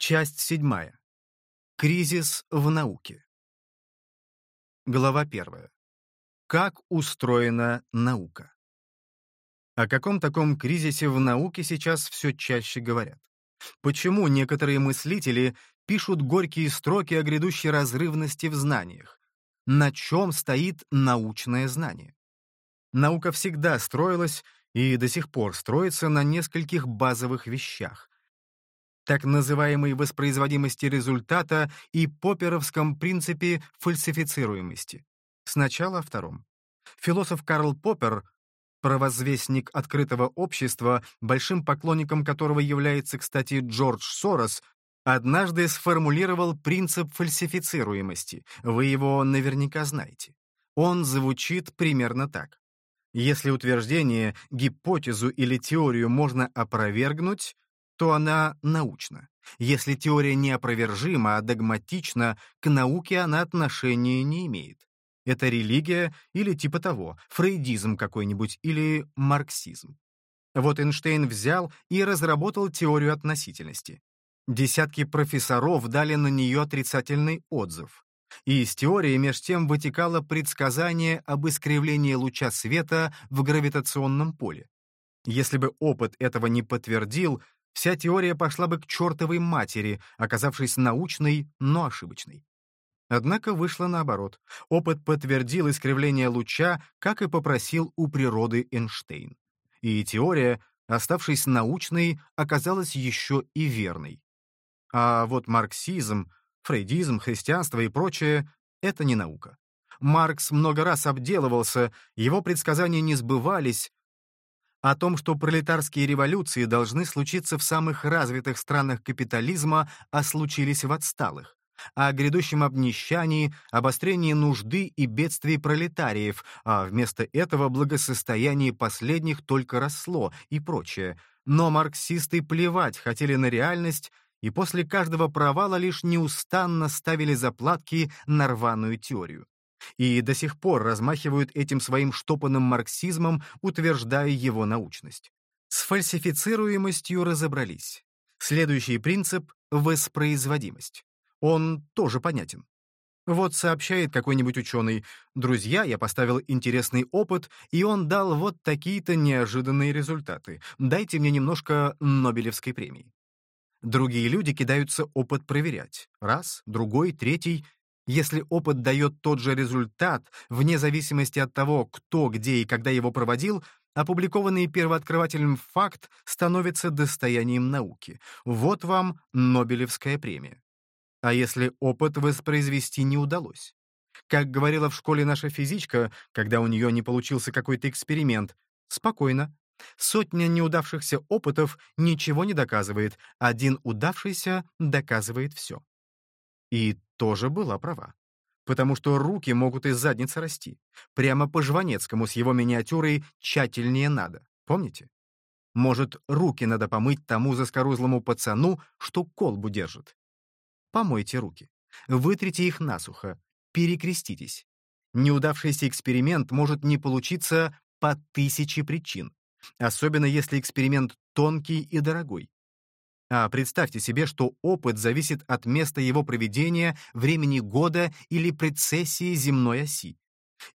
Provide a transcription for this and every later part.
Часть седьмая. Кризис в науке. Глава первая. Как устроена наука? О каком таком кризисе в науке сейчас все чаще говорят? Почему некоторые мыслители пишут горькие строки о грядущей разрывности в знаниях? На чем стоит научное знание? Наука всегда строилась и до сих пор строится на нескольких базовых вещах. Так называемой воспроизводимости результата и поперовском принципе фальсифицируемости. Сначала о втором. Философ Карл Поппер, провозвестник открытого общества, большим поклонником которого является, кстати, Джордж Сорос, однажды сформулировал принцип фальсифицируемости. Вы его наверняка знаете. Он звучит примерно так. Если утверждение, гипотезу или теорию можно опровергнуть, то она научна. Если теория неопровержима, а догматична, к науке она отношения не имеет. Это религия или типа того, фрейдизм какой-нибудь или марксизм. Вот Эйнштейн взял и разработал теорию относительности. Десятки профессоров дали на нее отрицательный отзыв. И из теории меж тем вытекало предсказание об искривлении луча света в гравитационном поле. Если бы опыт этого не подтвердил, вся теория пошла бы к чертовой матери, оказавшись научной, но ошибочной. Однако вышло наоборот. Опыт подтвердил искривление луча, как и попросил у природы Эйнштейн. И теория, оставшись научной, оказалась еще и верной. А вот марксизм, фрейдизм, христианство и прочее — это не наука. Маркс много раз обделывался, его предсказания не сбывались. О том, что пролетарские революции должны случиться в самых развитых странах капитализма, а случились в отсталых. О грядущем обнищании, обострении нужды и бедствии пролетариев, а вместо этого благосостояние последних только росло и прочее. Но марксисты плевать хотели на реальность и после каждого провала лишь неустанно ставили заплатки на рваную теорию. И до сих пор размахивают этим своим штопанным марксизмом, утверждая его научность. С фальсифицируемостью разобрались. Следующий принцип — воспроизводимость. Он тоже понятен. Вот сообщает какой-нибудь ученый, «Друзья, я поставил интересный опыт, и он дал вот такие-то неожиданные результаты. Дайте мне немножко Нобелевской премии». Другие люди кидаются опыт проверять. Раз, другой, третий. Если опыт дает тот же результат, вне зависимости от того, кто, где и когда его проводил, опубликованный первооткрывателем факт становится достоянием науки. Вот вам Нобелевская премия. А если опыт воспроизвести не удалось? Как говорила в школе наша физичка, когда у нее не получился какой-то эксперимент, спокойно, Сотня неудавшихся опытов ничего не доказывает, один удавшийся доказывает все. И тоже была права. Потому что руки могут из задницы расти. Прямо по Жванецкому с его миниатюрой «тщательнее надо». Помните? Может, руки надо помыть тому заскорузлому пацану, что колбу держит. Помойте руки. Вытрите их насухо. Перекреститесь. Неудавшийся эксперимент может не получиться по тысяче причин особенно если эксперимент тонкий и дорогой. А представьте себе, что опыт зависит от места его проведения, времени года или прецессии земной оси.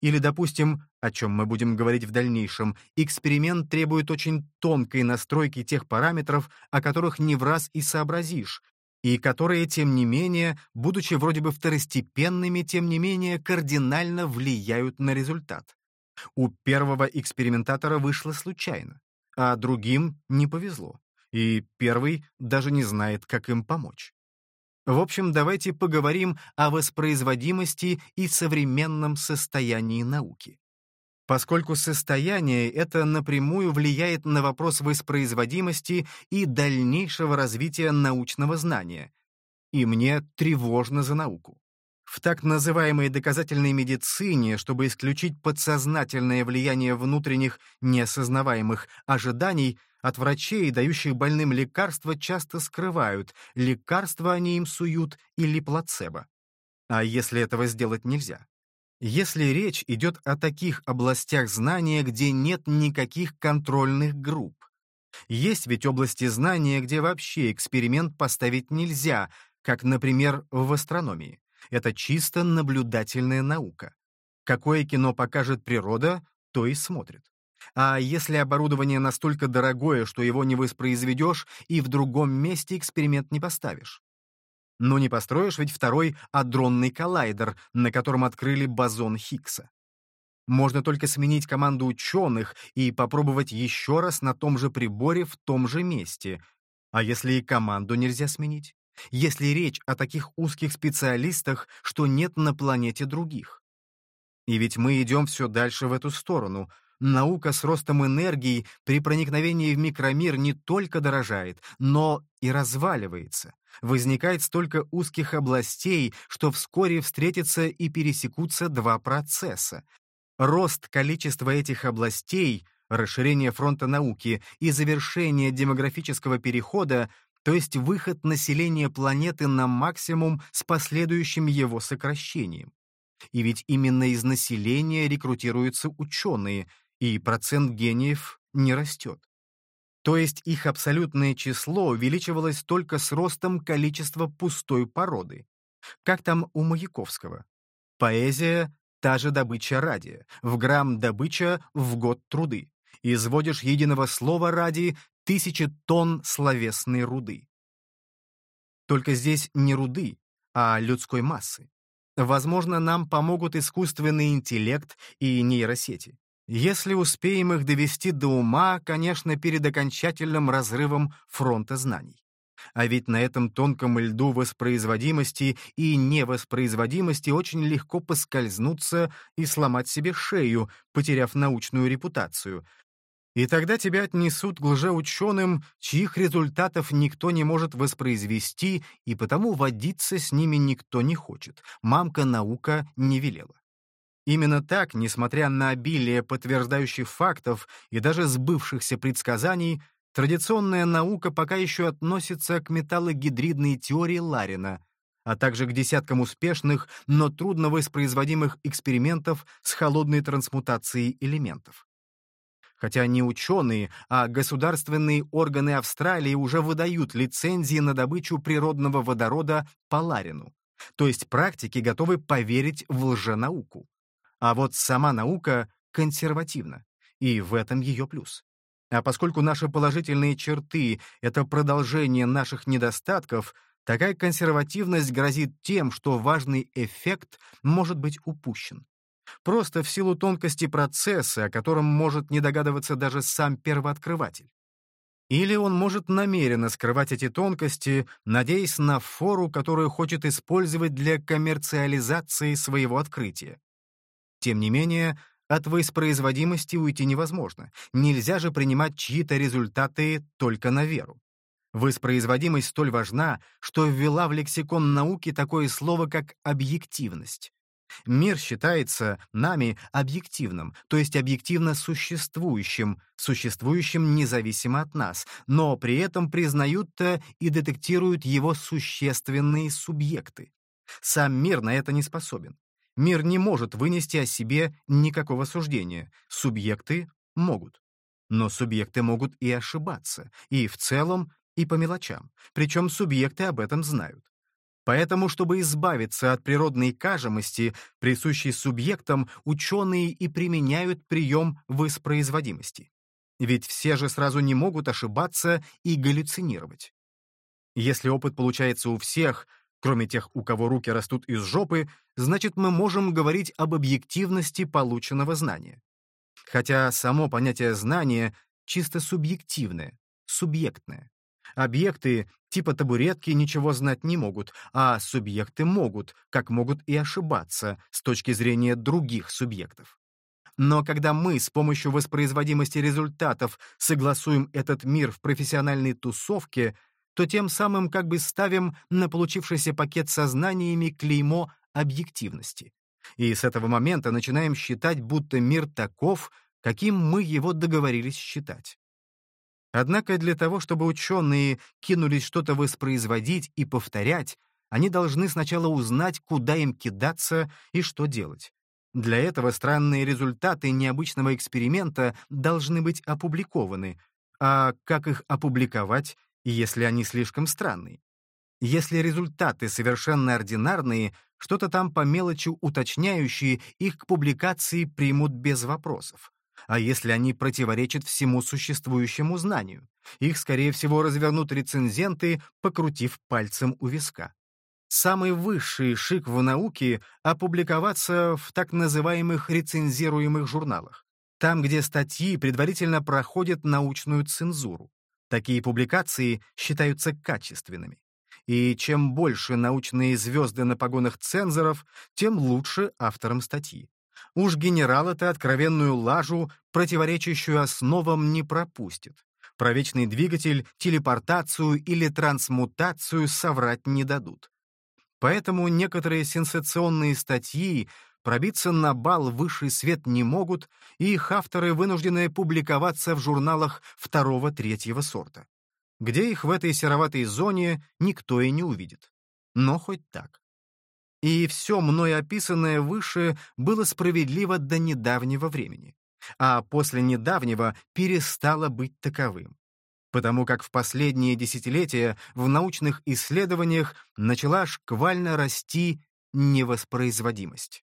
Или, допустим, о чем мы будем говорить в дальнейшем, эксперимент требует очень тонкой настройки тех параметров, о которых не в раз и сообразишь, и которые, тем не менее, будучи вроде бы второстепенными, тем не менее кардинально влияют на результат. У первого экспериментатора вышло случайно, а другим не повезло, и первый даже не знает, как им помочь. В общем, давайте поговорим о воспроизводимости и современном состоянии науки. Поскольку состояние это напрямую влияет на вопрос воспроизводимости и дальнейшего развития научного знания, и мне тревожно за науку. В так называемой доказательной медицине, чтобы исключить подсознательное влияние внутренних неосознаваемых ожиданий, от врачей, дающих больным лекарства, часто скрывают, лекарства они им суют или плацебо. А если этого сделать нельзя? Если речь идет о таких областях знания, где нет никаких контрольных групп, Есть ведь области знания, где вообще эксперимент поставить нельзя, как, например, в астрономии. Это чисто наблюдательная наука. Какое кино покажет природа, то и смотрит. А если оборудование настолько дорогое, что его не воспроизведешь и в другом месте эксперимент не поставишь? Но не построишь ведь второй адронный коллайдер, на котором открыли бозон Хиггса. Можно только сменить команду ученых и попробовать еще раз на том же приборе в том же месте. А если и команду нельзя сменить? Если речь о таких узких специалистах, что нет на планете других? И ведь мы идем все дальше в эту сторону. Наука с ростом энергии при проникновении в микромир не только дорожает, но и разваливается. Возникает столько узких областей, что вскоре встретятся и пересекутся два процесса. Рост количества этих областей, расширение фронта науки и завершение демографического перехода, то есть выход населения планеты на максимум с последующим его сокращением. И ведь именно из населения рекрутируются ученые, и процент гениев не растет. То есть их абсолютное число увеличивалось только с ростом количества пустой породы. Как там у Маяковского? Поэзия Та же добыча ради. В грамм добыча в год труды. Изводишь единого слова ради тысячи тонн словесной руды. Только здесь не руды, а людской массы. Возможно, нам помогут искусственный интеллект и нейросети. Если успеем их довести до ума, конечно, перед окончательным разрывом фронта знаний. А ведь на этом тонком льду воспроизводимости и невоспроизводимости очень легко поскользнуться и сломать себе шею, потеряв научную репутацию. И тогда тебя отнесут к лжеученым, чьих результатов никто не может воспроизвести, и потому водиться с ними никто не хочет. Мамка наука не велела. Именно так, несмотря на обилие подтверждающих фактов и даже сбывшихся предсказаний, Традиционная наука пока еще относится к металлогидридной теории Ларина, а также к десяткам успешных, но трудно воспроизводимых экспериментов с холодной трансмутацией элементов. Хотя не ученые, а государственные органы Австралии уже выдают лицензии на добычу природного водорода по Ларину, то есть практики готовы поверить в лженауку. А вот сама наука консервативна, и в этом ее плюс. А поскольку наши положительные черты — это продолжение наших недостатков, такая консервативность грозит тем, что важный эффект может быть упущен. Просто в силу тонкости процесса, о котором может не догадываться даже сам первооткрыватель. Или он может намеренно скрывать эти тонкости, надеясь на фору, которую хочет использовать для коммерциализации своего открытия. Тем не менее, от воспроизводимости уйти невозможно. Нельзя же принимать чьи-то результаты только на веру. Воспроизводимость столь важна, что ввела в лексикон науки такое слово, как объективность. Мир считается нами объективным, то есть объективно существующим, существующим независимо от нас, но при этом признают-то и детектируют его существенные субъекты. Сам мир на это не способен. Мир не может вынести о себе никакого суждения. Субъекты могут. Но субъекты могут и ошибаться, и в целом, и по мелочам. Причем субъекты об этом знают. Поэтому, чтобы избавиться от природной кажемости, присущей субъектам, ученые и применяют прием воспроизводимости. Ведь все же сразу не могут ошибаться и галлюцинировать. Если опыт получается у всех, кроме тех, у кого руки растут из жопы, значит, мы можем говорить об объективности полученного знания. Хотя само понятие знания чисто субъективное, субъектное. Объекты типа табуретки ничего знать не могут, а субъекты могут, как могут и ошибаться с точки зрения других субъектов. Но когда мы с помощью воспроизводимости результатов согласуем этот мир в профессиональной тусовке, то тем самым как бы ставим на получившийся пакет со знаниями клеймо объективности. И с этого момента начинаем считать, будто мир таков, каким мы его договорились считать. Однако для того, чтобы ученые кинулись что-то воспроизводить и повторять, они должны сначала узнать, куда им кидаться и что делать. Для этого странные результаты необычного эксперимента должны быть опубликованы, а как их опубликовать, если они слишком странные. Если результаты совершенно ординарные, что-то там по мелочи уточняющие, их к публикации примут без вопросов. А если они противоречат всему существующему знанию? Их, скорее всего, развернут рецензенты, покрутив пальцем у виска. Самый высший шик в науке — опубликоваться в так называемых рецензируемых журналах. Там, где статьи предварительно проходят научную цензуру. Такие публикации считаются качественными. И чем больше научные звезды на погонах цензоров, тем лучше авторам статьи. Уж генерал это откровенную лажу, противоречащую основам, не пропустит. Про вечный двигатель, телепортацию или трансмутацию соврать не дадут. Поэтому некоторые сенсационные статьи пробиться на бал высший свет не могут, и их авторы вынуждены публиковаться в журналах второго-третьего сорта, где их в этой сероватой зоне никто и не увидит. Но хоть так. И все мной описанное выше было справедливо до недавнего времени, а после недавнего перестало быть таковым потому как в последние десятилетия в научных исследованиях начала шквально расти невоспроизводимость.